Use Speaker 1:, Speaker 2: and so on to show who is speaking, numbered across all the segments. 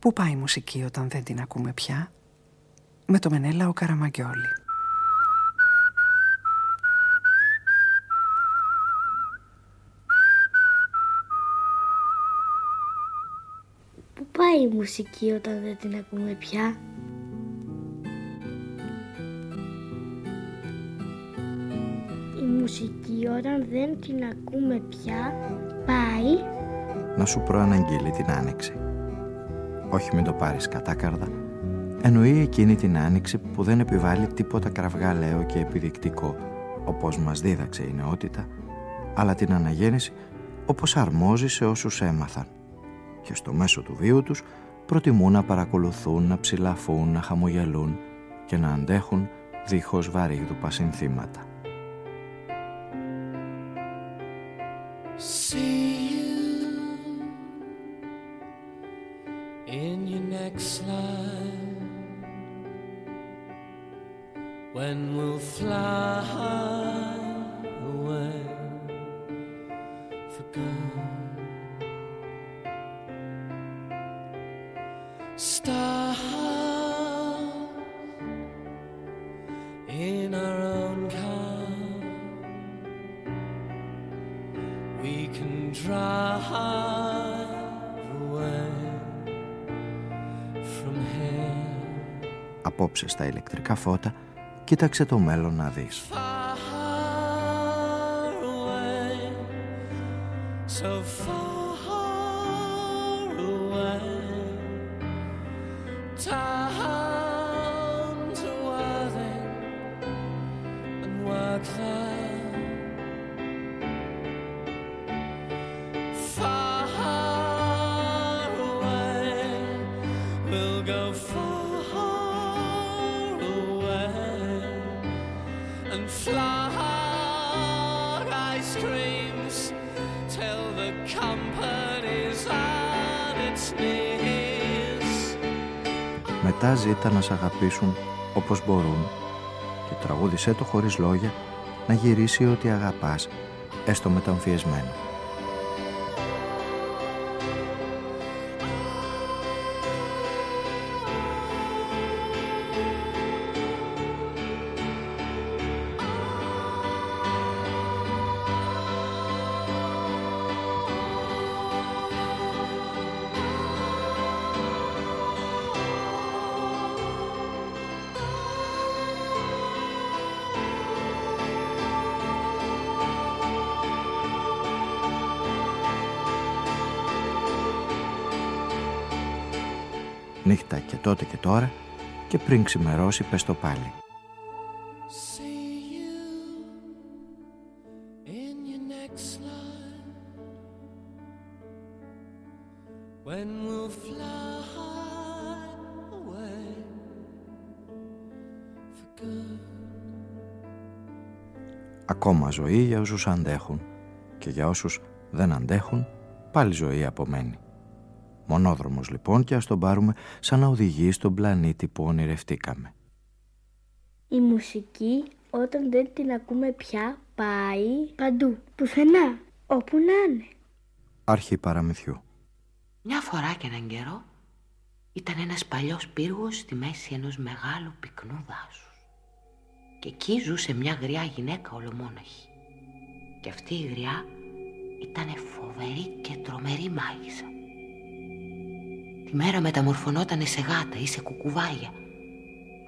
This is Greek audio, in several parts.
Speaker 1: Πού πάει η μουσική όταν δεν την ακούμε πια; Με το Μενέλα ο Καραμαγκιόλη
Speaker 2: Πού πάει η μουσική όταν δεν την ακούμε πια; Η μουσική όταν δεν την ακούμε πια πάει
Speaker 3: να σου προαναγγείλει την άνοιξη. Όχι μην το πάρεις κατάκαρδα, εννοεί εκείνη την άνοιξη που δεν επιβάλλει τίποτα κραυγαλαίο και επιδεικτικό, όπως μας δίδαξε η νεότητα, αλλά την αναγέννηση όπως αρμόζει σε όσους έμαθαν και στο μέσο του βίου τους προτιμούν να παρακολουθούν, να ψηλαφούν, να χαμογελούν και να αντέχουν δίχως βαρύγδουπα συνθήματα. Απόψε φώτα. Κοίταξε το μέλλον να δεις. Μετά ζήτα να σ' αγαπήσουν όπως μπορούν και τραγούδισέ το χωρίς λόγια να γυρίσει ό,τι αγαπάς, έστω μεταμφιεσμένο. Τότε και τώρα και πριν ξημερώσει πες το πάλι. Ακόμα ζωή για όσους αντέχουν και για όσους δεν αντέχουν πάλι ζωή απομένει. Μονόδρομος λοιπόν και ας τον πάρουμε σαν να οδηγεί στον πλανήτη που ονειρευτήκαμε.
Speaker 2: Η μουσική όταν δεν την ακούμε πια πάει παντού, πουθενά, όπου να είναι.
Speaker 3: Αρχή παραμυθιού.
Speaker 4: Μια φορά και έναν καιρό ήταν ένας παλιός πύργος στη μέση ενός μεγάλου πυκνού δάσους. Και εκεί ζούσε μια γριά γυναίκα ολομόναχη. Και αυτή η γριά ήταν φοβερή και τρομερή μάγισσα. Τη μέρα μεταμορφωνότανε σε γάτα ή σε κουκουβάγια.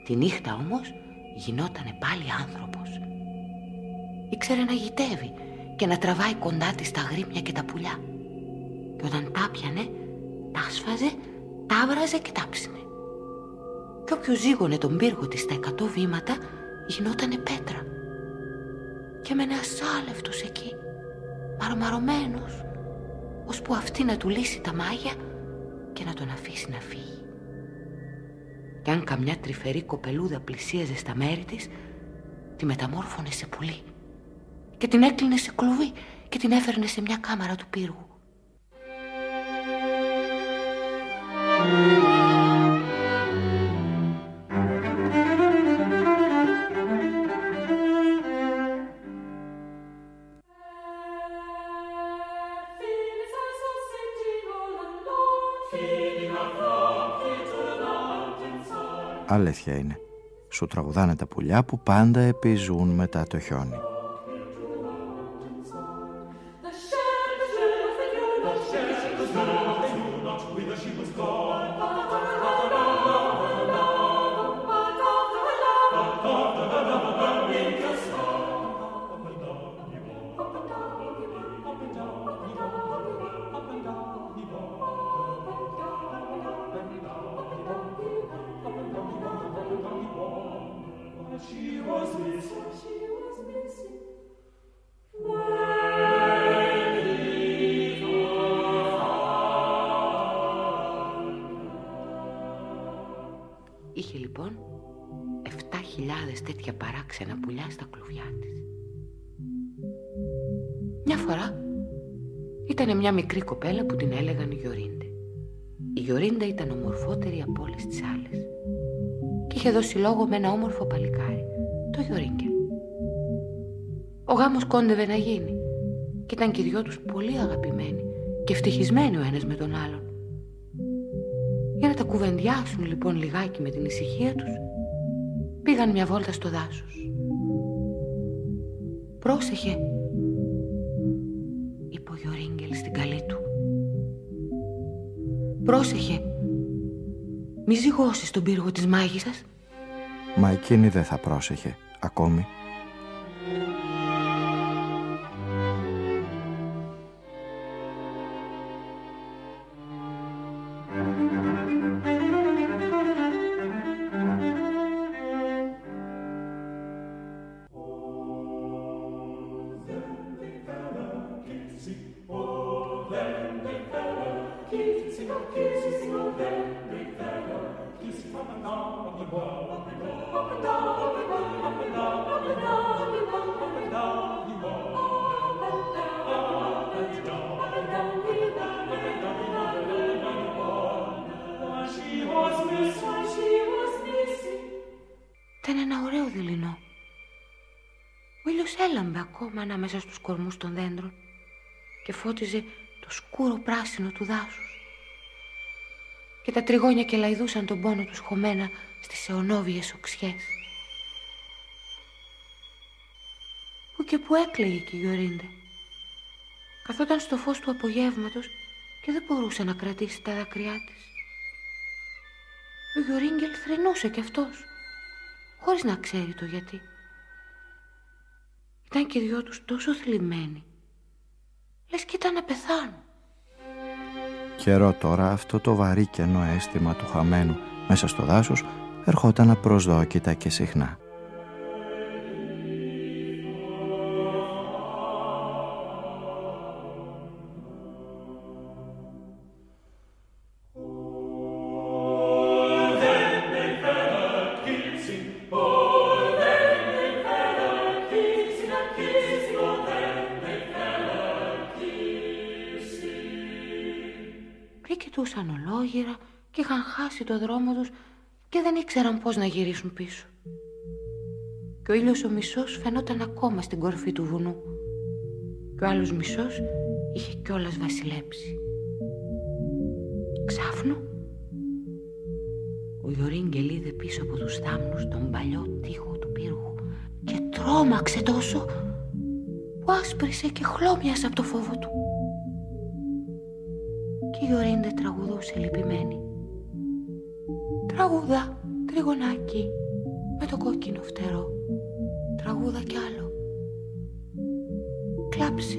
Speaker 4: Τη νύχτα όμως γινότανε πάλι άνθρωπος. Ήξερε να γητεύει και να τραβάει κοντά της τα γρήμια και τα πουλιά. Και όταν τα πιανε, τα άσφαζε, τα βράζε και τα ψήνε. Και όποιος ζήγωνε τον πύργο της στα εκατό βήματα, γινότανε πέτρα. Και έμενε ασάλευτος εκεί, μαρμαρωμένος, ώσπου αυτή να του λύσει τα μάγια και να τον αφήσει να φύγει. Και αν καμιά τρυφερή κοπελούδα πλησίαζε στα μέρη της, τη μεταμόρφωνε σε πουλί και την έκλεινε σε κλουβί και την έφερνε σε μια κάμαρα του πύργου.
Speaker 3: Αλήθεια είναι. Σου τραγουδάνε τα πουλιά που πάντα επιζούν μετά το χιόνι.
Speaker 4: Παράξενα πουλιά στα κλουβιά της. Μια φορά ήταν μια μικρή κοπέλα που την έλεγαν Γιωρίντε. Η Γιωρίντα ήταν ομορφότερη από όλες τις άλλες και είχε δώσει λόγο με ένα όμορφο παλικάρι, το Γιωρίγκελ. Ο γάμος κόντευε να γίνει και ήταν και οι δυο τους πολύ αγαπημένοι και ευτυχισμένοι ο ένας με τον άλλον. Για να τα κουβεντιάσουν λοιπόν λιγάκι με την ησυχία τους, πήγαν μια βόλτα στο δάσος. «Πρόσεχε», είπε ο Γιωρίγγελ στην καλή του. «Πρόσεχε, μη ζυγώσεις τον πύργο της μάγισσας».
Speaker 3: Μα εκείνη δεν θα πρόσεχε ακόμη.
Speaker 4: Κορμούς των δέντρων και φώτιζε το σκούρο πράσινο του δάσους. Και τα τριγώνια κελαϊδούσαν τον πόνο τους χωμένα στις αιωνόβιες οξιές. Που και που έκλαιγε και η Γιωρίντε. Καθόταν στο φως του απογεύματος και δεν μπορούσε να κρατήσει τα δάκρυά της. Ο Γιωρίγκελ θρυνούσε κι αυτός, χωρίς να ξέρει το γιατί. Ήταν και οι δυο τους τόσο θλιμμένοι. Λες και ήταν να πεθάνουν.
Speaker 3: Καιρό τώρα αυτό το βαρύ κενό αίσθημα του χαμένου μέσα στο δάσος ερχόταν απροσδόκητα και συχνά.
Speaker 4: Το δρόμο τους και δεν ήξεραν πώς να γυρίσουν πίσω. Και ο ήλιος ο μισός φαινόταν ακόμα στην κορφή του βουνού και ο άλλος μισός είχε κιόλας βασιλέψει. Ξάφνου, ο Γιωρίγκελ είδε πίσω από τους θάμνους τον παλιό τείχο του πύργου και τρόμαξε τόσο που άσπρισε και χλώμιασε από το φόβο του. Και η Γιωρίντε τραγουδούσε λυπημένη. Τραγούδα, τριγωνάκι, με το κόκκινο φτερό. Τραγούδα κι άλλο. Κλάψε.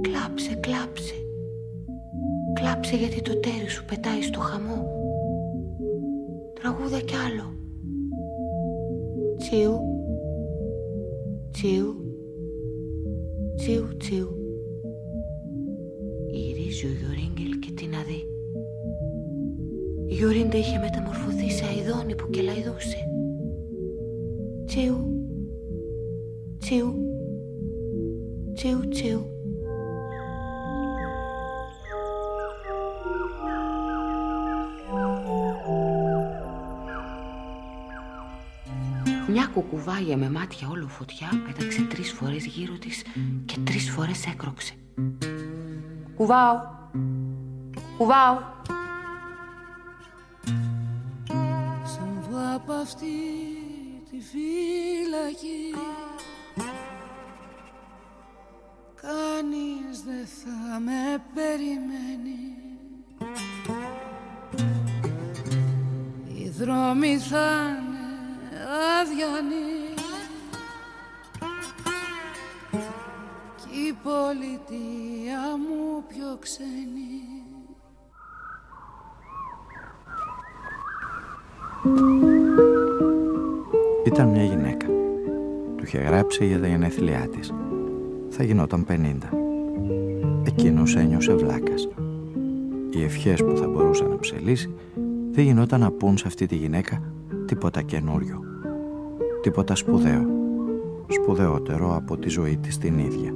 Speaker 4: Κλάψε, κλάψε. Κλάψε γιατί το τέρι σου πετάει στο χαμό. Τραγούδα κι άλλο. Τσίου. Τσίου. Τσίου, τσίου. Γυρίζει ο Γιωρίγκελ και τι να δει. Η Γιωρίντα είχε μεταμορφωθεί σε αηδόνι που κελαϊδούσε. Τσίου, τσίου, τσίου, τσίου. Μια κουκουβάγια με μάτια όλο φωτιά πέταξε τρεις φορές γύρω της και τρεις φορές έκροξε. Κουβάω, κουβάω,
Speaker 5: αυτή τη φύλακη Κανείς δεν θα με περιμένει. Οι δρόμοι θα είναι αδιανοί. Κι η πολιτεία μου πιο ξένη
Speaker 3: Ήταν μια γυναίκα. Του είχε γράψει για τα γενέθλιά της. Θα γινόταν 50. Εκείνος ένιωσε βλάκας. Οι ευχές που θα μπορούσε να ψελίσει δεν γινόταν να πούν σε αυτή τη γυναίκα τίποτα καινούριο. Τίποτα σπουδαίο. Σπουδαιότερο από τη ζωή της την ίδια.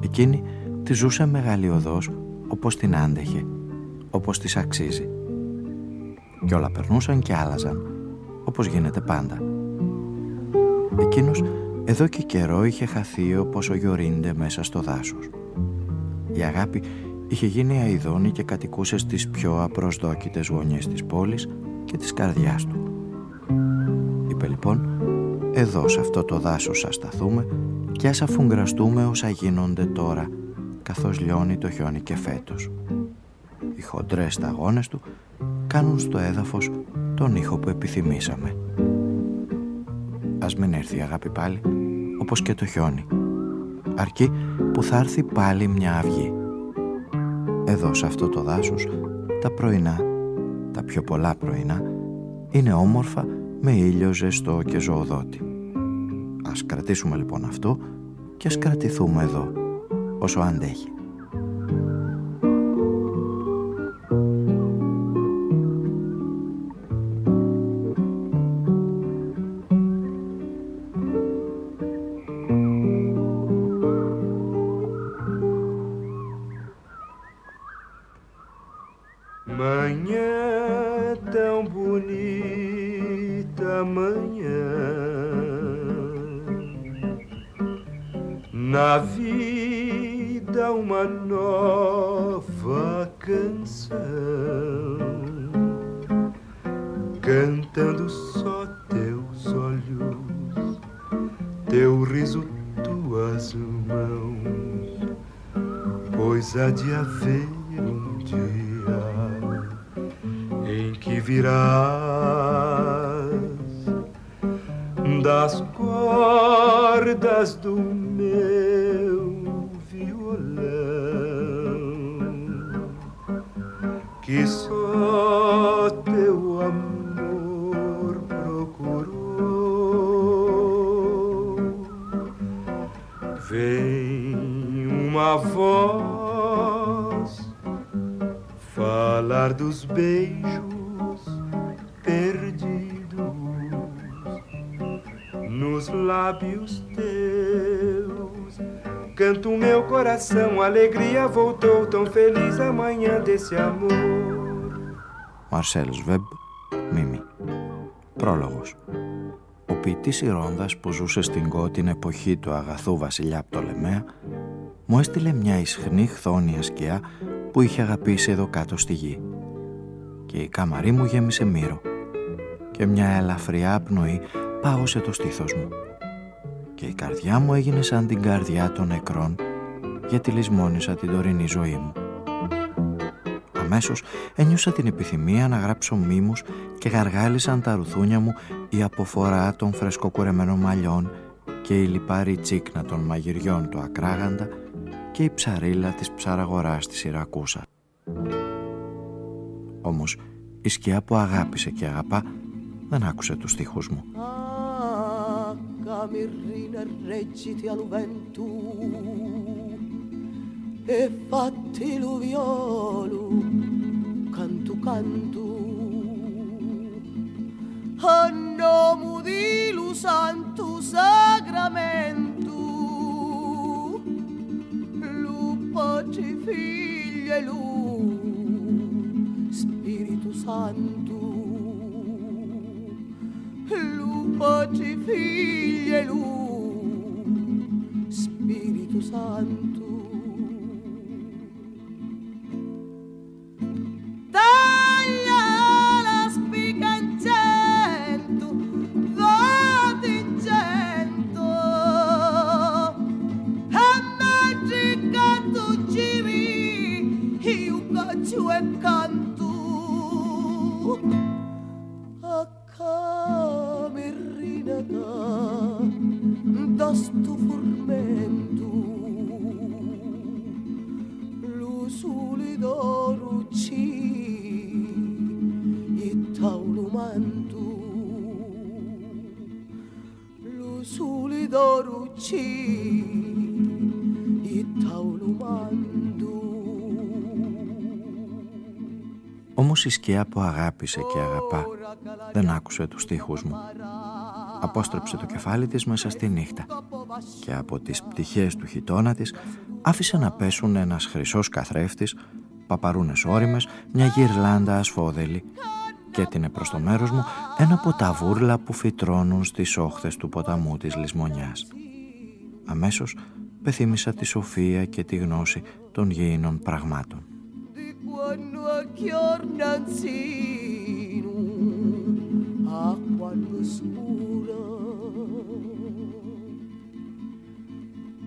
Speaker 3: Εκείνη τη ζούσε μεγαλειωδώς όπως την άντεχε, όπως της αξίζει. Και όλα περνούσαν και άλλαζαν, όπως γίνεται πάντα. Εκείνος εδώ και καιρό είχε χαθεί όπως ο Γιωρίντε μέσα στο δάσος. Η αγάπη είχε γίνει αηδόνη και κατοικούσε στις πιο απροσδόκητες γωνιές της πόλης και της καρδιάς του. Είπε λοιπόν, εδώ σε αυτό το δάσος ας σταθούμε και ας αφουγκραστούμε όσα γίνονται τώρα καθώς λιώνει το χιόνι και φέτος. Οι χοντρές σταγόνες του κάνουν στο έδαφος τον ήχο που επιθυμήσαμε. Ας μην έρθει η αγάπη πάλι, όπως και το χιόνι. Αρκεί που θα έρθει πάλι μια αυγή. Εδώ σε αυτό το δάσος, τα πρωινά, τα πιο πολλά πρωινά, είναι όμορφα με ήλιο ζεστό και ζωοδότη. Ας κρατήσουμε λοιπόν αυτό και ας κρατηθούμε εδώ, όσο αντέχει.
Speaker 6: O amor procurou. Vem uma voz falar dos beijos perdidos nos lábios teus. Canto meu coração, alegria voltou tão feliz amanhã desse amor.
Speaker 3: Marcelo Web Πρόλογος. Ο ποιητής Ιρόνδας που ζούσε στην Κό την εποχή του αγαθού βασιλιά Πτολεμαία μου έστειλε μια ισχνή χθόνια σκιά που είχε αγαπήσει εδώ κάτω στη γη. Και η κάμαρή μου γέμισε μύρο και μια ελαφριά πνοή πάγωσε το στήθος μου και η καρδιά μου έγινε σαν την καρδιά των νεκρών γιατί λησμόνισα την τωρινή ζωή μου. Αμέσως ένιωσα την επιθυμία να γράψω μήμους και γαργάλισαν τα ρουθούνια μου η αποφορά των φρεσκοκουρεμένων μαλλιών και η λιπάρη τσίκνα των μαγειριών του Ακράγαντα και η ψαρίλα της ψαραγοράς της Ιρακούσα. Όμως η σκιά που αγάπησε και αγαπά δεν άκουσε τους στίχους μου.
Speaker 7: E fatti l'uviolo cantu cantu. A nome di lo santo sacramento lo padre figlio e lo spirito santo lo padre figlio e lo spirito santo
Speaker 3: η σκιά που αγάπησε και αγαπά δεν άκουσε τους στίχους μου. Απόστρεψε το κεφάλι της μέσα στη νύχτα και από τις πτυχές του χιτώνα της άφησε να πέσουν ένας χρυσός καθρέφτης, παπαρούνες όριμες, μια γυρλάντα ασφόδελη και έτεινε προς το μέρος μου ένα από τα βούρλα που φυτρώνουν στις όχθες του ποταμού της Λισμονιάς. Αμέσως πεθύμησα τη σοφία και τη γνώση των γήινων πραγμάτων.
Speaker 7: Quando aggiornanzino acqua all'oscura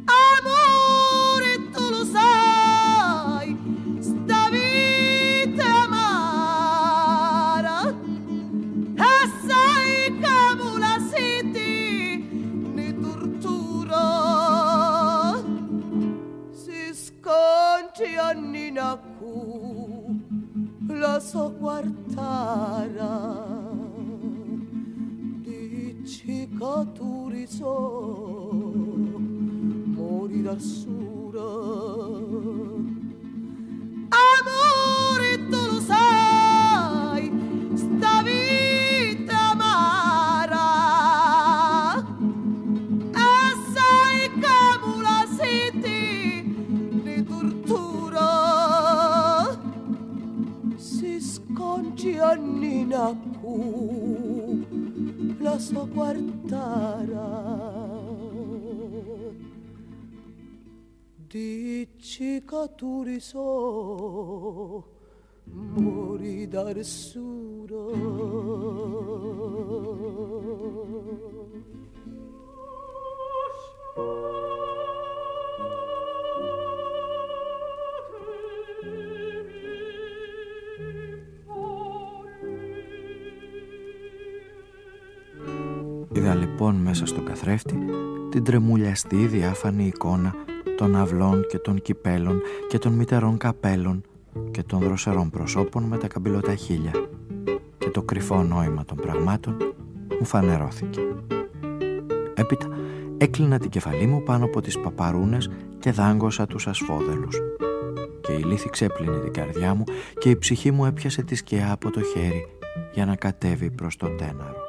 Speaker 7: amore tu lo sai sta vita amara e sai come la senti ne tortura. Si sconci anni nacu la sopportara di cicaturizzò mori al sura sopportara di cicaturi so mori d'arsura
Speaker 3: λοιπόν μέσα στο καθρέφτη την τρεμουλιαστή διάφανη εικόνα των αυλών και των κυπέλων και των μητερών καπέλων και των δροσερών προσώπων με τα καμπυλωτά χείλια και το κρυφό νόημα των πραγμάτων μου φανερώθηκε. Έπειτα έκλεινα την κεφαλή μου πάνω από τις παπαρούνες και δάγκωσα τους ασφόδελους. Και η λύθη ξέπλυνε την καρδιά μου και η ψυχή μου έπιασε τη σκιά από το χέρι για να κατέβει προς το τέναρο.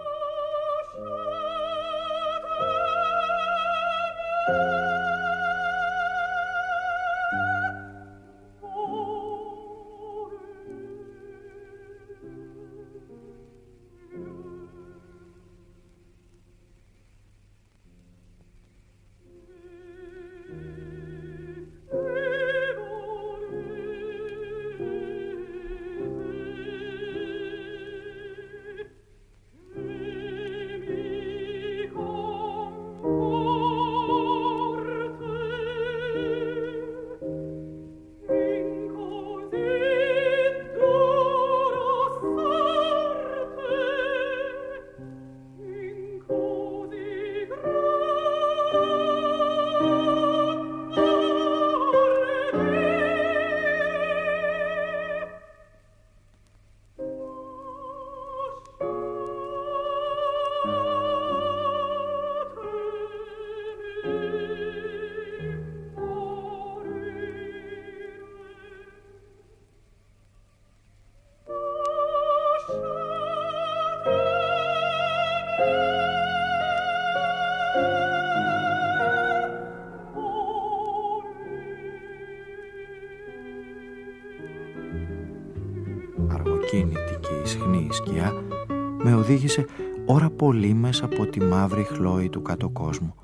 Speaker 3: Οδήγησε ώρα πολύ μέσα από τη μαύρη χλώη του κάτω κόσμου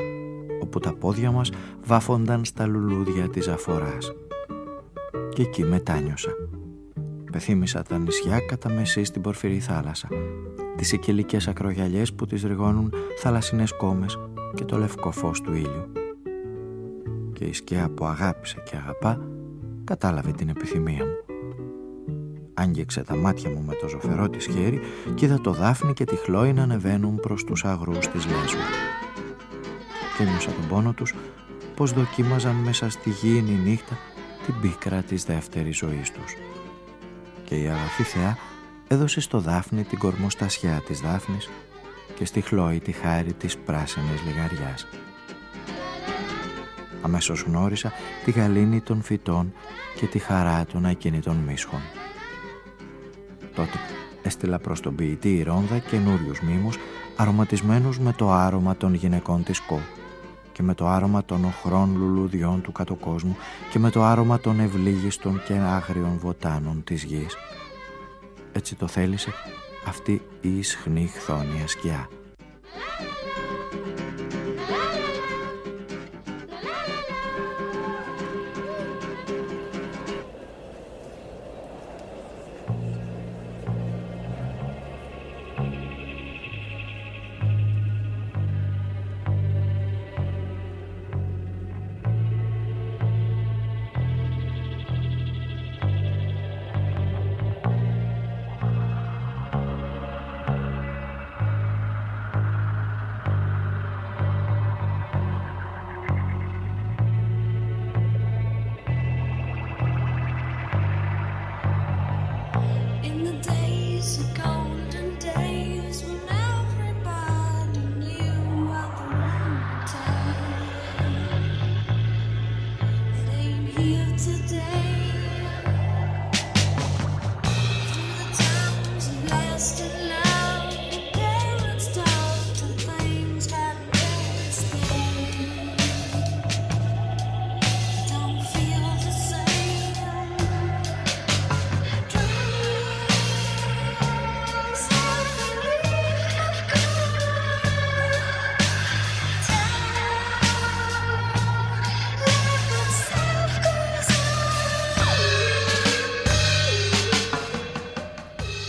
Speaker 3: όπου τα πόδια μας βάφονταν στα λουλούδια της αφοράς. Και εκεί μετάνιωσα. Πεθύμησα τα νησιά κατά μεσή στην πορφυρή θάλασσα, τις οικελικές ακρογιαλιές που τις ριγώνουν θαλασσινές κόμες και το λευκό φως του ήλιου. Και η σκιά που αγάπησε και αγαπά κατάλαβε την επιθυμία μου. Άγγιξε τα μάτια μου με το ζωφερό της χέρι και είδα το Δάφνη και τη Χλόη να ανεβαίνουν προς τους αγρούς της Λέσβου. Και νιώσα τον πόνο τους πως δοκίμαζαν μέσα στη γήινη νύχτα την πίκρα της δεύτερης ζωής τους. Και η αγαθή θεά έδωσε στο Δάφνη την κορμοστασιά της Δάφνης και στη Χλόη τη χάρη της πράσινης λιγαριάς. Αμέσως γνώρισα τη γαλήνη των φυτών και τη χαρά των ακίνητων μίσχων. Τότε έστειλα προς τον ποιητή Ιρόνδα καινούριου μήμους αρωματισμένους με το άρωμα των γυναικών της Κο και με το άρωμα των οχρών λουλουδιών του κατοκόσμου και με το άρωμα των ευλίγιστων και άγριων βοτάνων της γης. Έτσι το θέλησε αυτή η ισχνή χθόνια σκιά.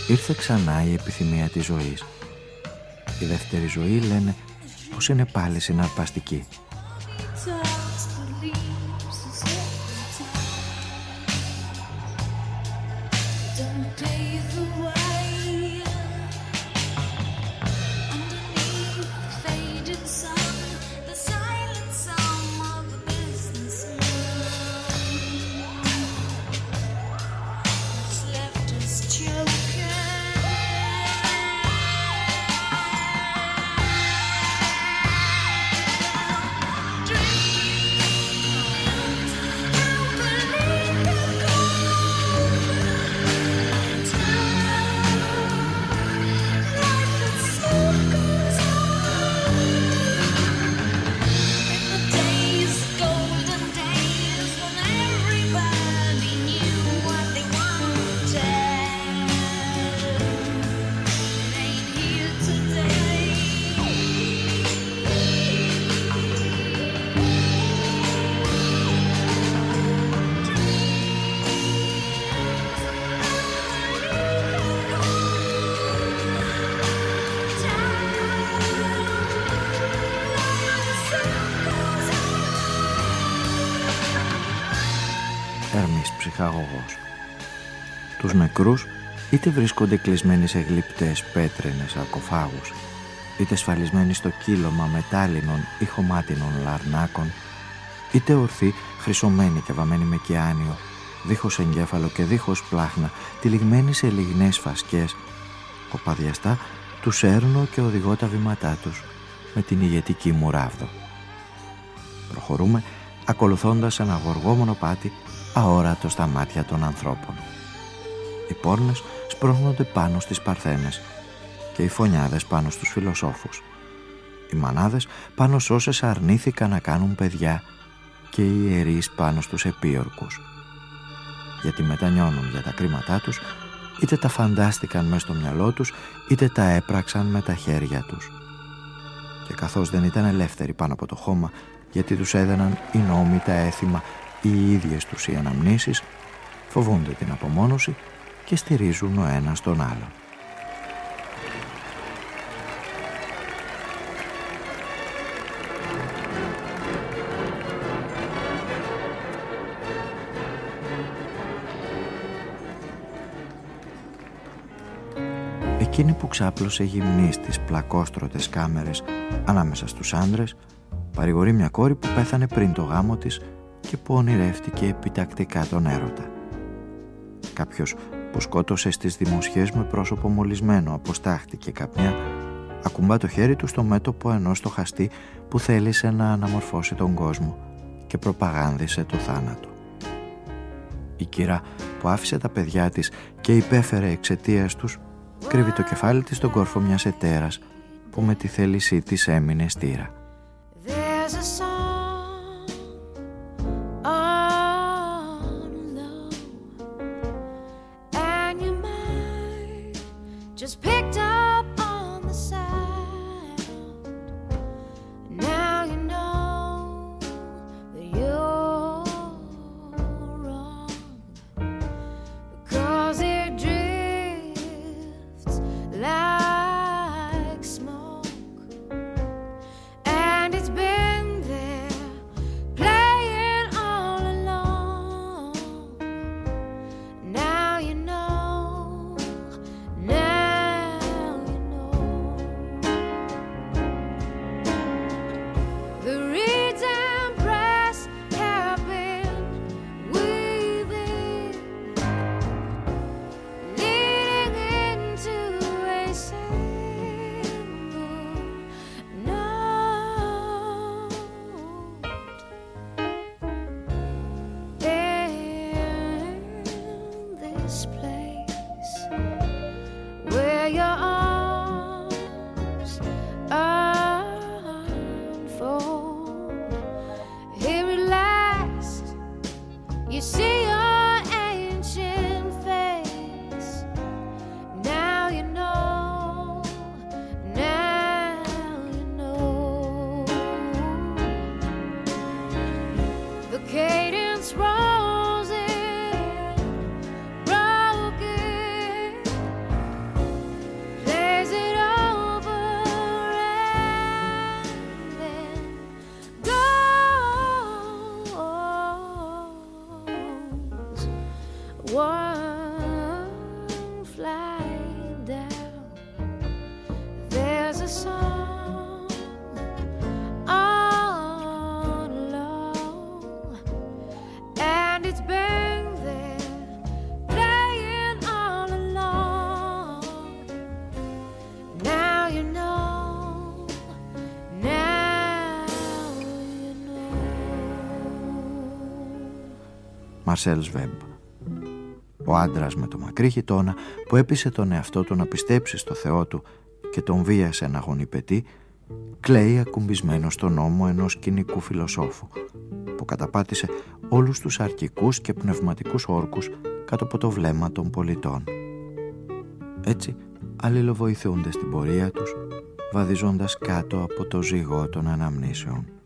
Speaker 3: Ήρθε ξανά η επιθυμία της ζωής. Η δεύτερη ζωή λένε πως είναι πάλι συναρπαστική. Είτε βρίσκονται κλεισμένοι σε γλυπτές πέτρινες σαρκοφάγους, είτε σφαλισμένοι στο κύλωμα μετάλλινων ή χωμάτινων λαρνάκων, είτε ορθοί χρυσωμένοι και βαμμένοι με κιάνιο, δίχως εγκέφαλο και δίχως πλάχνα, τυλιγμένοι σε λιγνές φασκές, κοπαδιαστά τους έρνω και οδηγώ τα βήματά τους με την ηγετική μου ράβδο. Προχωρούμε ακολουθώντας ένα γοργό μονοπάτι αόρατο στα μάτια των ανθρώπων. Οι πόρνες σπρώχνονται πάνω στις παρθένες και οι φωνιάδες πάνω στους φιλοσόφους. Οι μανάδες πάνω σ' όσες αρνήθηκαν να κάνουν παιδιά και οι ιερείς πάνω στους επίορκους. Γιατί μετανιώνουν για τα κρίματά τους, είτε τα φαντάστηκαν μέσα στο μυαλό τους, είτε τα έπραξαν με τα χέρια τους. Και καθώς δεν ήταν ελεύθεροι πάνω από το χώμα, γιατί τους έδαιναν οι νόμοι, τα έθιμα οι ίδιες τους οι αναμνήσεις φοβούνται την απομόνωση και στηρίζουν ο ένας τον άλλον.
Speaker 8: εκείνη που ξάπλωσε γυμνής στις πλακόστρωτες κάμερες ανάμεσα στους άντρες παρηγορεί μια κόρη που πέθανε πριν το γάμο της και που ονειρεύτηκε επιτακτικά τον έρωτα. Κάποιος που σκότωσε στις δημοσιές με πρόσωπο μολυσμένο αποστάχτηκε καπνιά ακουμπά το χέρι του στο μέτωπο ενός στοχαστή που θέλησε να αναμορφώσει τον κόσμο και προπαγάνδησε το θάνατο. Η κύρα που άφησε τα παιδιά της και υπέφερε εξαιτίας τους κρύβει το κεφάλι της στον κόρφο μιας ετέρας που με τη θέλησή της έμεινε στήρα. Μαρσέλ Σβέμπ. Ο άντρας με το μακρύ χιτώνα που έπεισε τον εαυτό του να πιστέψει στο Θεό του και τον βίασε να γονιπετεί, κλαίει ακουμπισμένος στον νόμο ενός κοινικού φιλοσόφου που καταπάτησε όλους τους αρκικούς και πνευματικούς όρκους κάτω από το βλέμμα των πολιτών. Έτσι αλληλοβοηθούνται στην πορεία τους βαδίζοντας κάτω από το ζυγό των αναμνήσεων.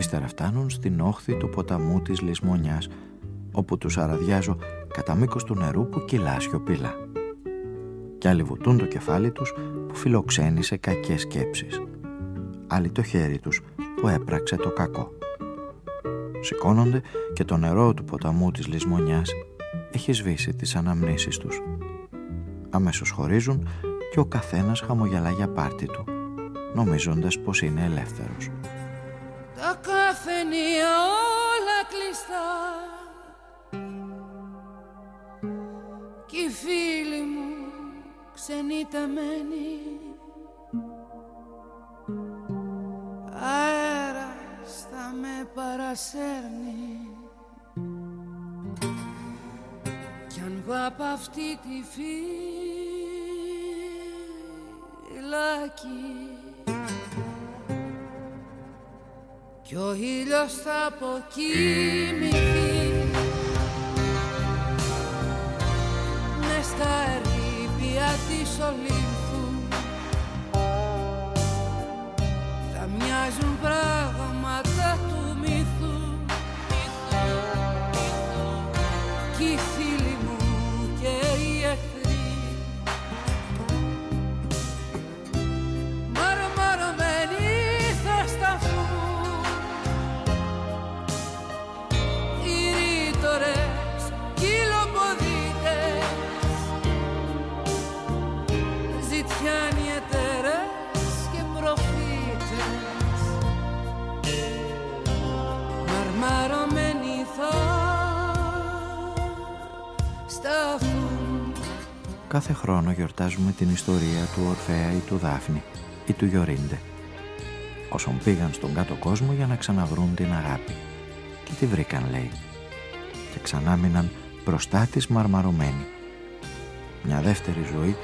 Speaker 8: Ύστερα φτάνουν στην όχθη του ποταμού της Λησμονιάς όπου τους αραδιάζω κατά μήκος του νερού που κυλά σιωπηλά. Κι άλλοι βουτούν το κεφάλι τους που φιλοξένησε κακές σκέψεις. Άλλοι το χέρι τους που έπραξε το κακό. Σηκώνονται και το νερό του ποταμού της Λησμονιάς έχει σβήσει τις αναμνήσεις τους. Αμέσως χωρίζουν και ο καθένας χαμογελά για πάρτι του, νομίζοντας πως είναι ελεύθερος.
Speaker 5: Τα καφενεία όλα κλειστά. Κι οι φίλοι μου ξενιτεμένοι. Αέρας θα με παρασέρνει. Κι αν βγω από αυτή τη φυλακή κι ο ήλιος θα αποκοιμηθεί. Μες στα ερήπια της Ολύμφου
Speaker 3: Κάθε χρόνο γιορτάζουμε την ιστορία του Ορφέα ή του Δάφνη ή του Γιορίντε όσων πήγαν στον κάτω κόσμο για να ξαναβρούν την αγάπη. Και τη βρήκαν λέει. Και ξανά μείναν μπροστά της μαρμαρωμένοι. Μια δεύτερη ζωή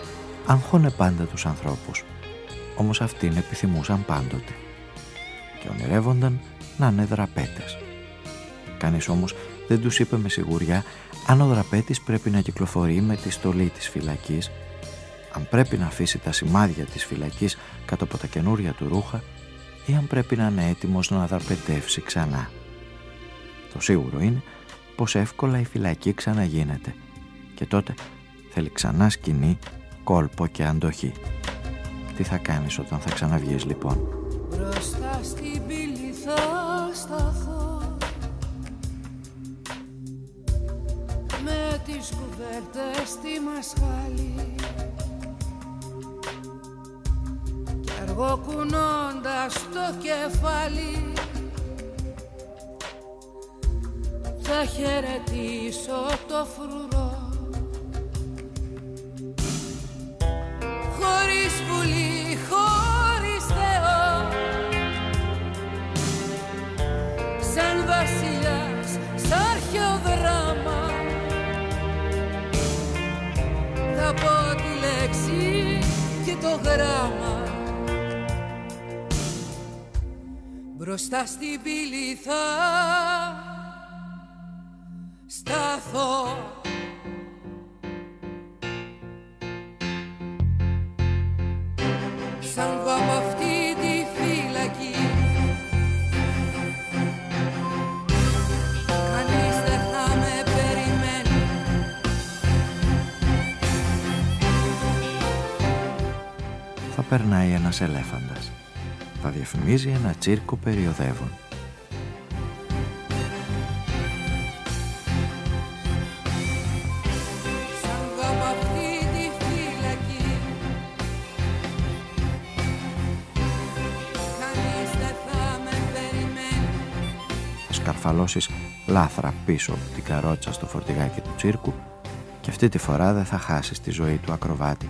Speaker 3: αγχώνε πάντα τους ανθρώπους. Όμως αυτήν επιθυμούσαν πάντοτε. Και ονειρεύονταν να είναι δραπέτες. Κανείς όμως δεν τους είπε με σιγουριά αν ο δραπέτης πρέπει να κυκλοφορεί με τη στολή της φυλακής, αν πρέπει να αφήσει τα σημάδια της φυλακής κάτω από τα καινούρια του ρούχα ή αν πρέπει να είναι έτοιμος να δραπετεύσει ξανά. Το σίγουρο είναι πως εύκολα η φυλακή ξαναγίνεται και τότε θέλει ξανά σκηνή, κόλπο και αντοχή. Τι θα κάνεις όταν θα ξαναβγείς λοιπόν;
Speaker 5: Μπροστά στην πύλη θα σταθώ τις κουβέρτες στη μασχάλη. Κι αργό κουνώντας το κεφάλι Θα χαιρετήσω το φρουρό το γράμμα. Μπροστά στην πύλη θα σταθώ
Speaker 3: περνάει ένας ελέφαντας. Θα διαφημίζει ένα τσίρκο περιοδεύων.
Speaker 5: Σαν βγω από αυτή τη φυλακή Κανείς δεν θα με περιμένει
Speaker 3: σκαρφαλώσεις λάθρα πίσω από την καρότσα στο φορτηγάκι του τσίρκου και αυτή τη φορά δεν θα χάσεις τη ζωή του ακροβάτη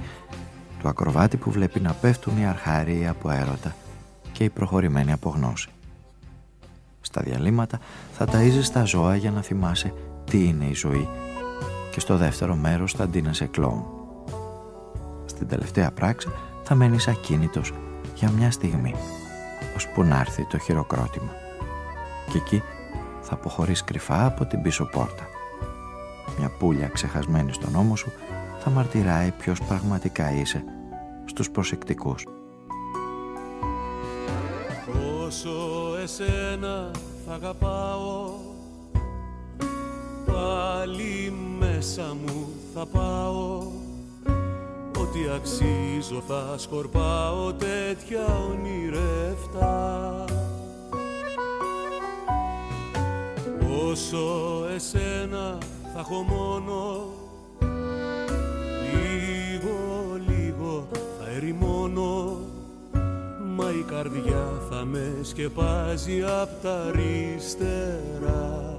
Speaker 3: του ακροβάτη που βλέπει να πέφτουν οι αρχαροί από έρωτα και οι προχωρημένοι από γνώση. Στα διαλύματα θα ταΐζεις τα ζώα για να θυμάσαι τι είναι η ζωή και στο δεύτερο μέρος θα ντύνεσαι κλόουν. Στην τελευταία πράξη θα μένεις ακίνητος για μια στιγμή ώσπου να έρθει το χειροκρότημα και εκεί θα αποχωρείς κρυφά από την πίσω πόρτα. Μια πουλια ξεχασμένη στον ώμο σου θα μαρτυράει ποιος πραγματικά είσαι στους προσεκτικούς.
Speaker 9: Όσο εσένα θα αγαπάω Πάλι μέσα μου θα πάω Ό,τι αξίζω θα σκορπάω τέτοια ονειρεύτα Όσο εσένα θα έχω μόνο λίγο θα ερημώνω Μα η καρδιά θα με σκεπάζει απ' τα αριστερά.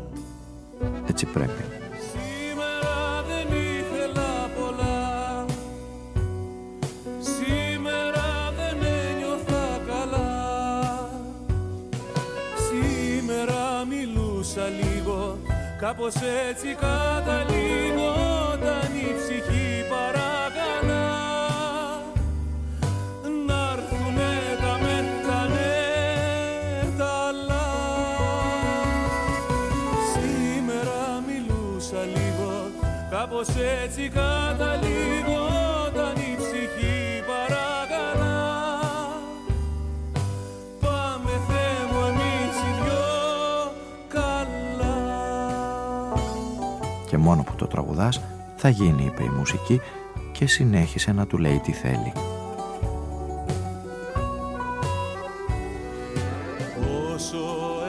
Speaker 3: Έτσι πρέπει.
Speaker 9: Σήμερα δεν ήθελα πολλά. Σήμερα δεν ένιωθα καλά. Σήμερα μιλούσα λίγο Κάπως έτσι καταλήγω Όταν η ψυχή παρακαλά Κάπως έτσι καταλήγω Όταν η ψυχή παρακαλά Πάμε Θεέ μου εμείς οι δυο καλά
Speaker 3: Και μόνο που το τραγουδάς θα γίνει είπε η μουσική και συνέχισε να του λέει τι θέλει.
Speaker 9: Όσο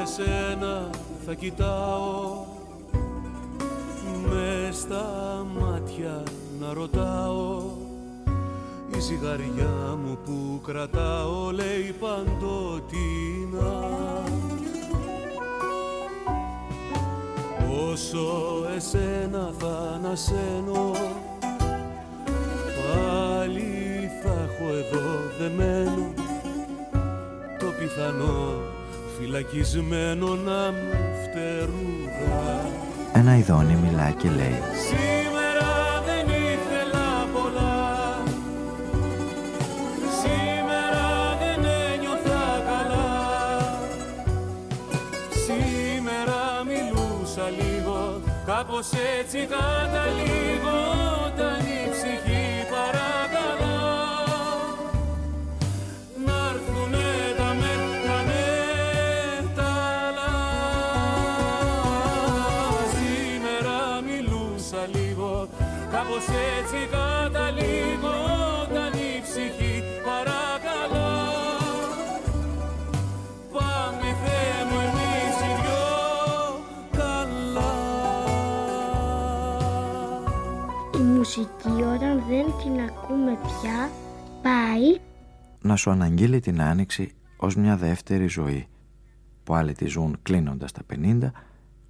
Speaker 9: εσένα θα κοιτάω καρδιά μου που κρατάω λέει παντοτινά Όσο εσένα θα ανασένω πάλι θα έχω εδώ δεμένο το πιθανό φυλακισμένο να μου φτερούγα.
Speaker 3: Ένα ειδόνι μιλά και λέει
Speaker 9: Κάπως έτσι καταλήγω Όταν η ψυχή παρακαλά Να'ρθουνε τα μέταλλα Σήμερα μιλούσα λίγο Κάπως έτσι
Speaker 2: ακούμε πια πάει
Speaker 3: να σου αναγγείλει την άνοιξη ως μια δεύτερη ζωή που άλλοι τη ζουν κλείνοντας τα 50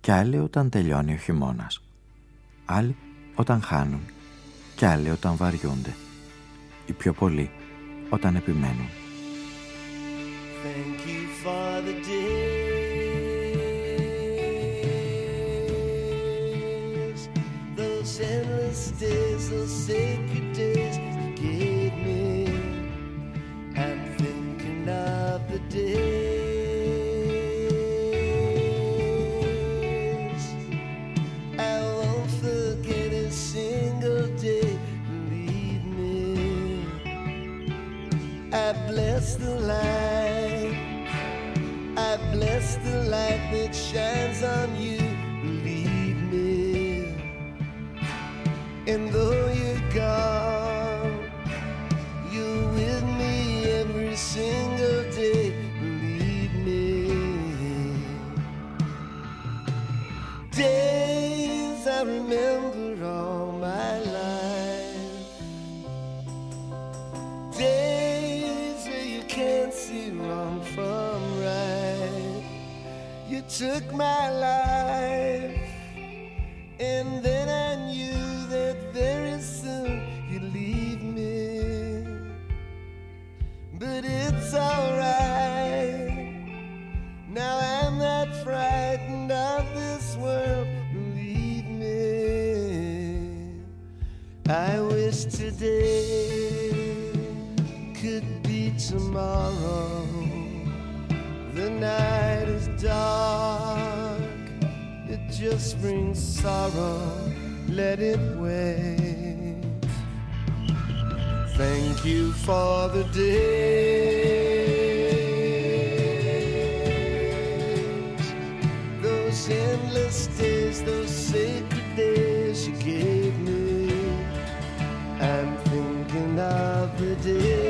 Speaker 3: και άλλοι όταν τελειώνει ο χειμώνας. Άλλοι όταν χάνουν και άλλοι όταν βαριούνται. Οι πιο πολλοί όταν επιμένουν.
Speaker 10: Thank you for the days, those endless days, those sacred days the days. I won't forget a single day, believe me. I bless the light. I bless the light that shines on you. Believe me. And though took my life, and then I knew that very soon you'd leave me. But it's alright. Now I'm not frightened of this world, believe me. I wish today could be tomorrow. Dark, it just brings sorrow. Let it wait. Thank you for the days, those endless days, those sacred days you gave me. I'm thinking of the day.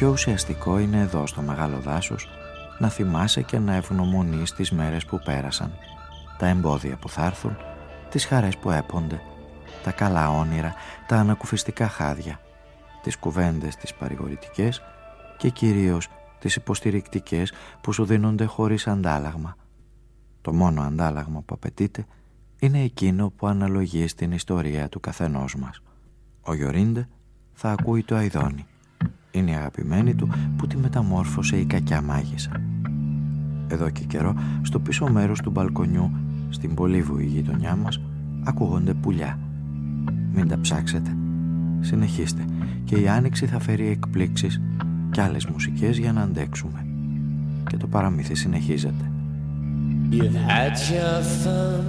Speaker 11: Πιο ουσιαστικό είναι εδώ στο μεγάλο δάσος να θυμάσαι και να ευγνωμονείς τις μέρες που πέρασαν, τα εμπόδια που θα έρθουν, τις χαρές που έπονται, τα καλά όνειρα, τα ανακουφιστικά χάδια, τις κουβέντες τις παρηγορητικές και κυρίως τις υποστηρικτικές που σου δίνονται χωρίς αντάλλαγμα. Το μόνο αντάλλαγμα που απαιτείται είναι εκείνο που αναλογεί στην ιστορία του καθενός μας. Ο Γιωρίντε θα ακούει το αιδόνι. Είναι η αγαπημένη του που τη μεταμόρφωσε η κακιά μάγισσα. Εδώ και καιρό, στο πίσω μέρος του μπαλκονιού, στην πολύβουη γειτονιά μας, ακούγονται πουλιά. Μην τα ψάξετε. Συνεχίστε και η άνοιξη θα φέρει εκπλήξεις και άλλες μουσικές για να αντέξουμε. Και το παραμύθι συνεχίζεται. You've had your fun,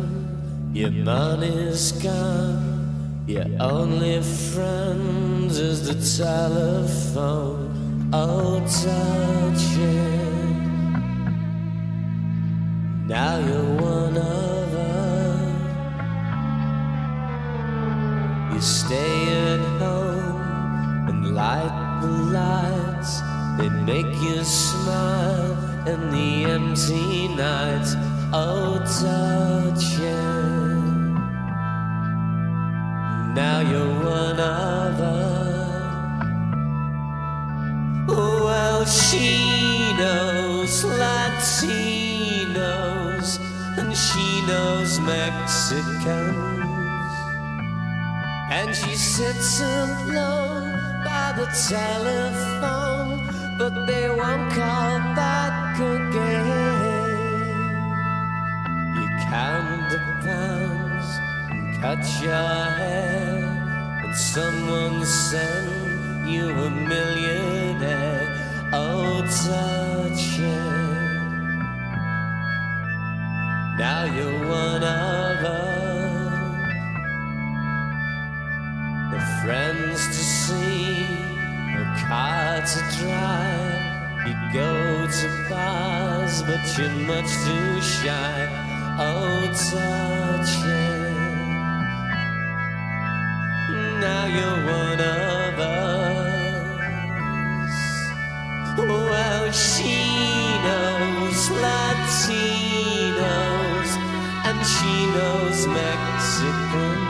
Speaker 11: your money's gone, your only friend is the telephone, oh touch it. Now you're one of us, you stay at home and light the lights, they make you smile in the empty nights. Oh, touch it. Now you're one of us. Well, she knows Latinos and she knows Mexicans. And she sits alone by the telephone, but they won't call back again You count the pounds cut your hair, and someone send you a millionaire. Oh, touch it. Now you're one of us. No friends to see, no car to drive. You go to bars, but you're much too shy. Oh, touch it. Now you're one of us. Well, she knows Latinos and she knows Mexicans.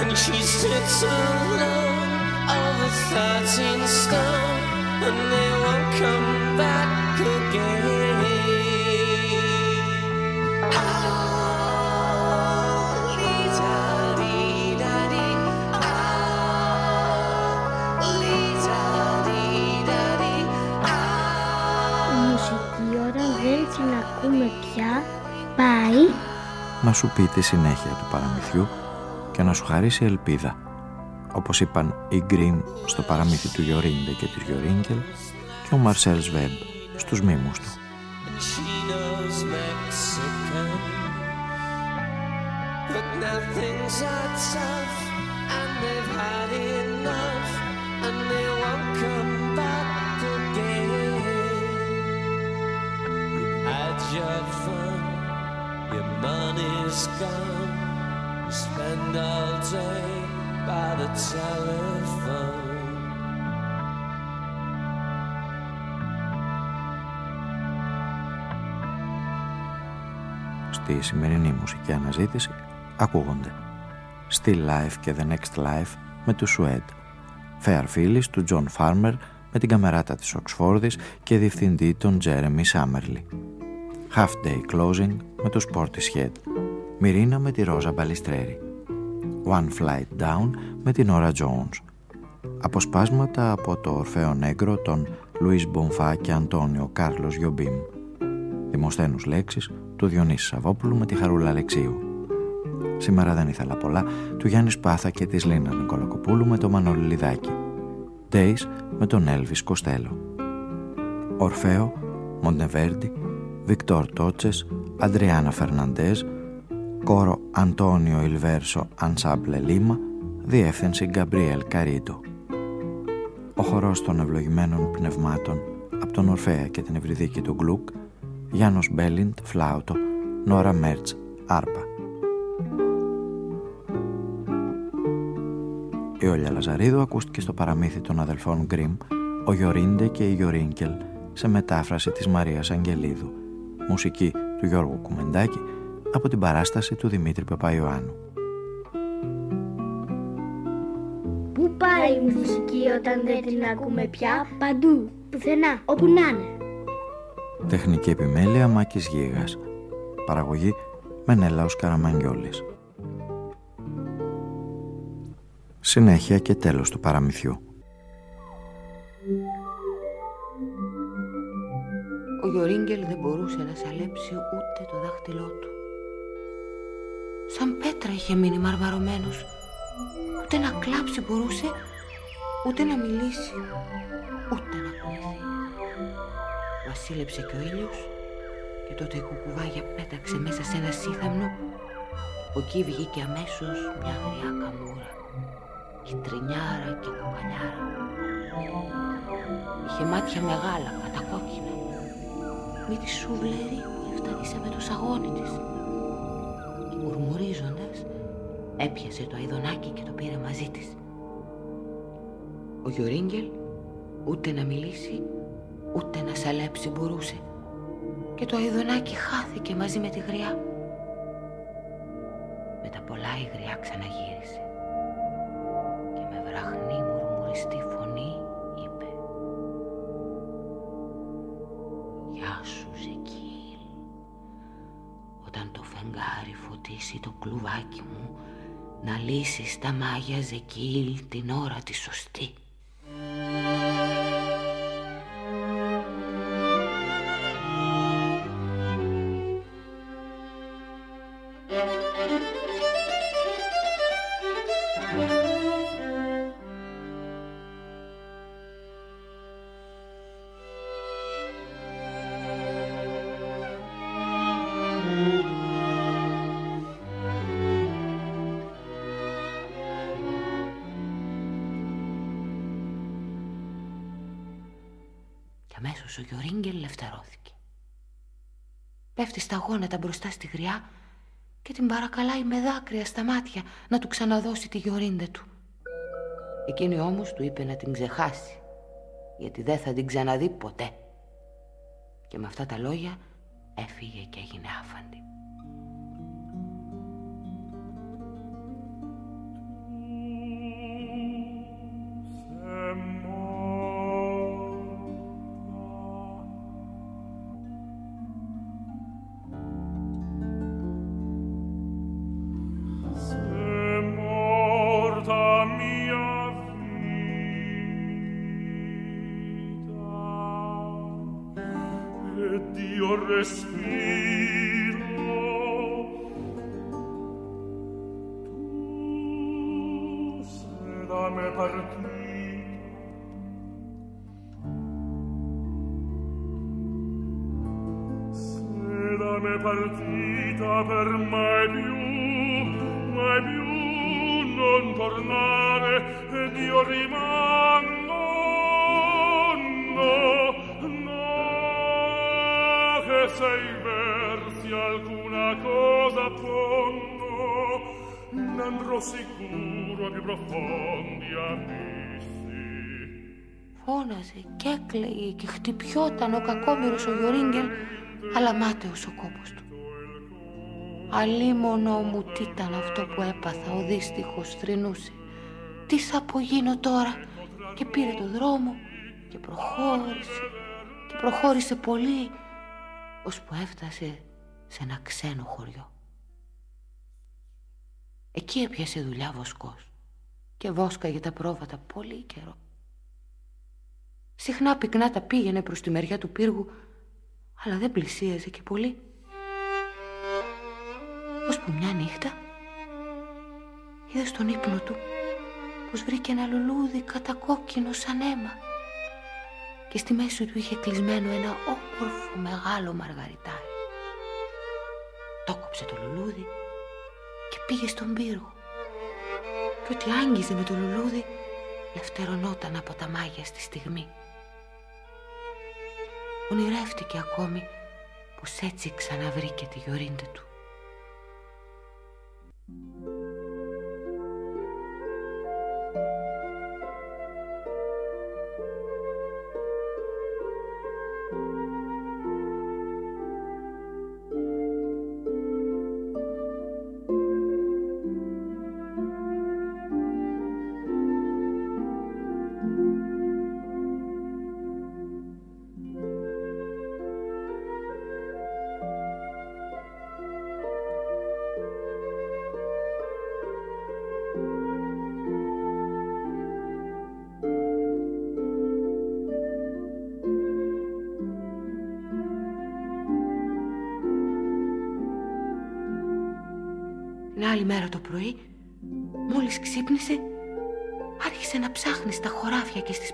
Speaker 11: And she sits alone over 13 stone and they won't come back again. Ah.
Speaker 2: Ακούμε πια πάει.
Speaker 11: Να σου πει τη συνέχεια του παραμυθιού και να σου χαρίσει ελπίδα. Όπως είπαν οι Γκριμ στο παραμύθι του Γιωρίντε και της Γιωρίνκελ και ο Μαρσέλς Σβέμπ στους μήμους του. your money's στη σημερινή μουσική αναζήτηση ακούγονται Still Life και The Next Life με τους Suede. Fair Phyllis του Τζον Φάρμερ με την καμεράτα της Οξφόρδης και διευθυντή των Τζέρεμι Σάμερλι. Half Day Closing με το Sporty Head, Μυρίνα με τη Ρόζα Μπαλιστρέρη, One Flight Down με την Ωρα Jones, αποσπάσματα από το Ορφαίο Νέγκρο των Λουίς Μπομφά και Αντώνιο Κάρλος Γιομπίμ, δημοσθένους λέξεις του Διονύσης Σαββόπουλου με τη Χαρούλα Αλεξίου. Σήμερα δεν ήθελα πολλά, του Γιάννη Σπάθα και της Λίνα Νικολακοπούλου με το Μανώλη Λιδάκη. Days με τον Έλβης Κοστέλο. Ορφαίο, Μοντεβέρντι, Βικτόρ Τότσες, Αντριάννα Φερναντές, κόρο Αντώνιο Ιλβέρσο Ανσάμπλε Λίμα, διεύθυνση Γκαμπριέλ Καρίτο. Ο χορός των ευλογημένων πνευμάτων από τον Ορφέα και την Ευρυδίκη του Γκλουκ, Γιάννος Μπέλιντ, φλάουτο, Νόρα Μέρτς, άρπα.
Speaker 3: Η Όλια Λαζαρίδου ακούστηκε στο παραμύθι των αδελφών Γκριμ «Ο Γιωρίντε και η Γιωρίνκελ» σε μετάφραση της Μαρίας Αγγελίδου, μουσική του Γιώργου Κουμεντάκη από την παράσταση του Δημήτρη Παπαϊωάννου.
Speaker 2: Πού πάει η μουσική όταν δεν την ακούμε πια, παντού, πουθενά, όπου να είναι.
Speaker 3: Τεχνική επιμέλεια Μάκης Γίγας. Παραγωγή Μενέλαος Καραμαγγιόλης. Συνέχεια και τέλος του παραμυθιού.
Speaker 4: Γιωρίγκελ δεν μπορούσε να σαλέψει ούτε το δάχτυλό του. Σαν πέτρα είχε μείνει μαρμαρωμένος. Ούτε να κλάψει μπορούσε, ούτε να μιλήσει, ούτε να κουνηθεί. Βασίλεψε και ο ήλιος και τότε η κουκουβάγια πέταξε μέσα σε ένα σύθαμνο. Από εκεί βγήκε αμέσως μια γριά καμούρα, κυτρινιάρα και κουπανιάρα. Είχε μάτια μεγάλα, κατακόκκινα, μύτη σουβλερή που έφτανησε με το σαγόνι της. Μουρμουρίζοντας, έπιασε το αιδονάκι και το πήρε μαζί της. Ο Γιωρίνγκελ ούτε να μιλήσει, ούτε να σαλέψει μπορούσε και το αιδονάκι χάθηκε μαζί με τη γριά. Με τα πολλά η γριά ξαναγύρισε και με βραχνή φεγγάρι φωτίσει το κλουβάκι μου να λύσεις τα μάγια Ζεκίλ την ώρα τη σωστή». Αμέσως ο Γιωρίγκελ ελευθερώθηκε. Πέφτει στα γόνατα μπροστά στη γριά και την παρακαλάει με δάκρυα στα μάτια να του ξαναδώσει τη γιορίνδε του. Εκείνη όμως του είπε να την ξεχάσει, γιατί δεν θα την ξαναδεί ποτέ. Και με αυτά τα λόγια έφυγε και έγινε άφαντη. Και χτυπιόταν ο κακόμυρος ο Γιωρίγκελ αλλά μάταιος ο κόπος του. Αλίμονο μου τι ήταν αυτό που έπαθα, ο δύστιχος θρυνούσε. Τι θα απογίνω τώρα; Και πήρε το δρόμο και προχώρησε και προχώρησε πολύ ώσπου έφτασε σε ένα ξένο χωριό. Εκεί έπιασε δουλειά βοσκός και βόσκαγε τα πρόβατα πολύ καιρό. Συχνά πυκνά τα πήγαινε προς τη μεριά του πύργου αλλά δεν πλησίαζε και πολύ. που μια νύχτα είδε στον ύπνο του πως βρήκε ένα λουλούδι κατακόκκινο σαν αίμα και στη μέση του είχε κλεισμένο ένα όμορφο μεγάλο μαργαριτάρι. Το κόψε το λουλούδι και πήγε στον πύργο και ότι άγγιζε με το λουλούδι λευτερωνόταν από τα μάγια στη στιγμή ονειρεύτηκε ακόμη πως έτσι ξαναβρήκε τη γιορίντα του.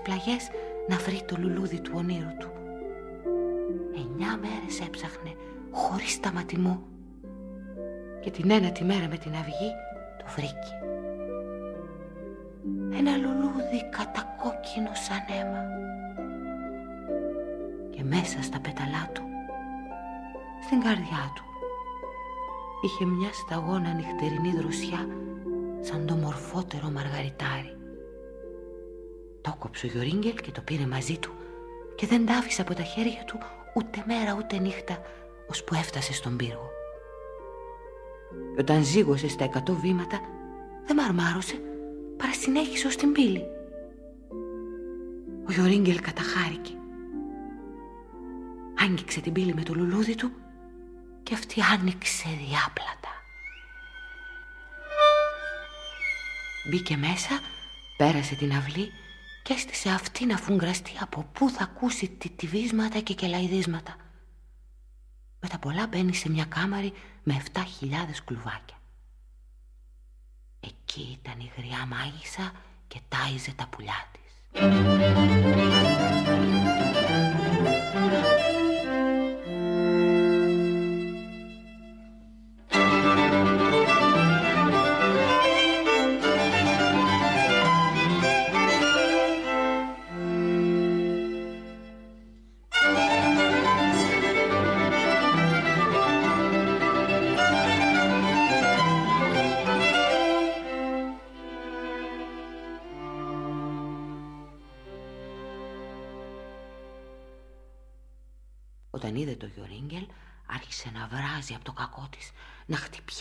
Speaker 4: Πλαγιές να βρει το λουλούδι του ονείρου του. Εννιά μέρες έψαχνε χωρίς σταματημό και την ένατη μέρα με την αυγή το βρήκε. Ένα λουλούδι κατακόκκινο σαν αίμα και μέσα στα πέταλά του, στην καρδιά του, είχε μια σταγόνα νυχτερινή δροσιά σαν το μορφότερο μαργαριτάρι. Το κόψε ο Γιωρίγγελ και το πήρε μαζί του και δεν τα άφησε από τα χέρια του ούτε μέρα ούτε νύχτα ώσπου έφτασε στον πύργο. Και όταν ζήγωσε στα εκατό βήματα δεν μαρμάρωσε παρά συνέχισε ως την πύλη. Ο Γιωρίγγελ καταχάρηκε. Άγγιξε την πύλη με το λουλούδι του και αυτή άνοιξε διάπλατα. Μπήκε μέσα, πέρασε την αυλή και έστησε αυτή να φουγκραστεί από πού θα ακούσει τιτιβίσματα και κελαϊδίσματα. Μετά πολλά μπαίνει σε μια κάμαρη με 7.000 κλουβάκια. Εκεί ήταν η γριά μάγισσα και τάιζε τα πουλιά της.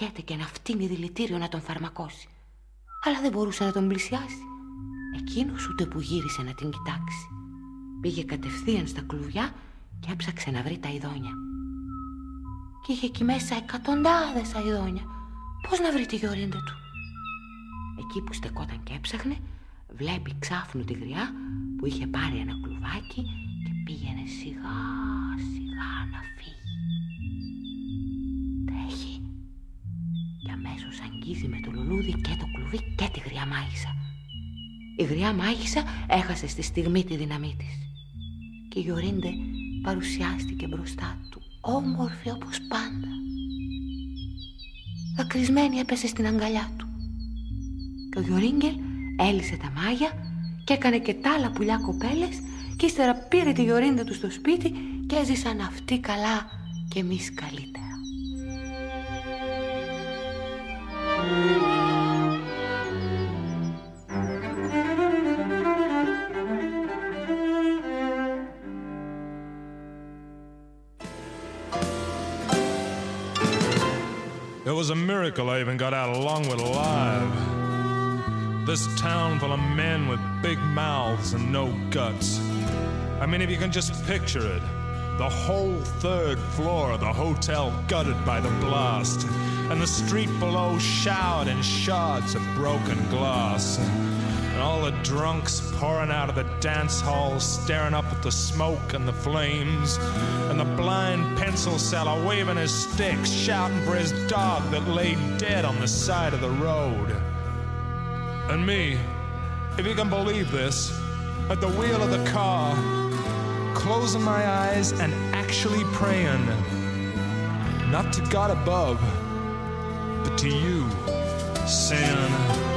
Speaker 4: Να χτυπιέται και να φτύνει δηλητήριο να τον φαρμακώσει. Αλλά δεν μπορούσε να τον πλησιάσει. Εκείνος ούτε που γύρισε να την κοιτάξει. Πήγε κατευθείαν στα κλουβιά και έψαξε να βρει τα ειδόνια. Και είχε εκεί μέσα εκατοντάδες αειδόνια. Πώς να βρει τη γιορίντα του; Εκεί που στεκόταν και έψαχνε, βλέπει ξάφνου τη γριά που είχε πάρει ένα κλουβάκι και πήγαινε σιγά σιγά να φύγει. Αμέσως αγγίζει με το λουλούδι και το κλουβί και τη γριά μάγισσα. Η γριά μάγισσα έχασε στη στιγμή τη δύναμή της και η Γιορίντε παρουσιάστηκε μπροστά του όμορφη όπως πάντα. Δακρυσμένη έπεσε στην αγκαλιά του και ο Γιορίνγκελ έλυσε τα μάγια και έκανε και τα άλλα πουλιά κοπέλες και ύστερα πήρε τη Γιορίντα του στο σπίτι και έζησαν αυτοί καλά και εμείς καλύτερα.
Speaker 12: I even got out of Longwood alive. This town full of men with big mouths and no guts. I mean, if you can just picture it. The whole third floor of the hotel gutted by the blast, and the street below showered in shards of broken glass. And all the drunks pouring out of the dance hall, staring up at the smoke and the flames, and the blind pencil seller waving his stick, shouting for his dog that lay dead on the side of the road. And me, if you can believe this, at the wheel of the car, closing my eyes and actually praying, not to God above, but to you, saying,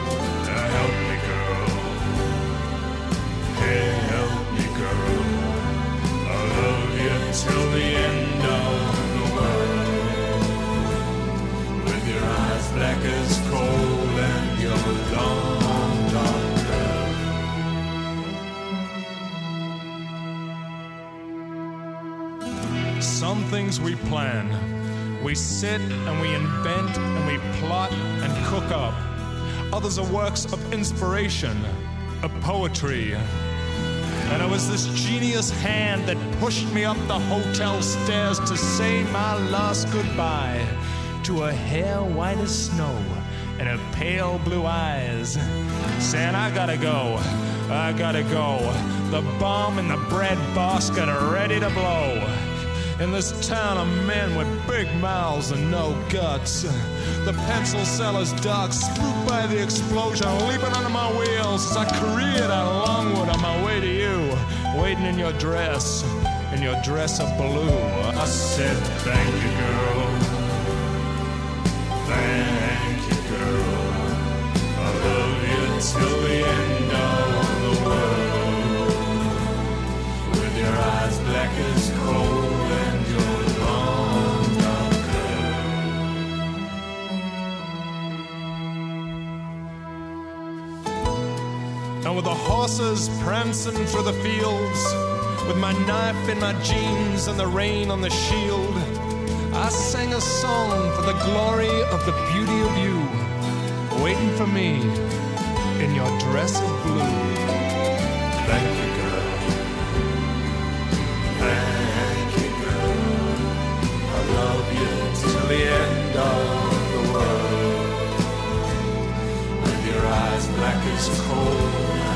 Speaker 12: things we plan. We sit and we invent and we plot and cook up. Others are works of inspiration, of poetry. And it was this genius hand that pushed me up the hotel stairs to say my last goodbye to a hair white as snow and her pale blue eyes, saying, I gotta go, I gotta go. The bomb in the bread basket are ready to blow. In this town of men with big mouths and no guts. The pencil seller's dog spooked by the explosion, leaping under my wheels as I careered out of Longwood on my way to you, waiting in your dress, in your dress of blue. I said, Thank you, girl. Thank you, girl. I love you till the end horses prancing through the fields, with my knife in my jeans and the rain on the shield, I sang a song for the glory of the beauty of you, waiting for me in your dress of blue. Thank you, girl. Thank you, girl. I love you till the end of the world. With your eyes black as coal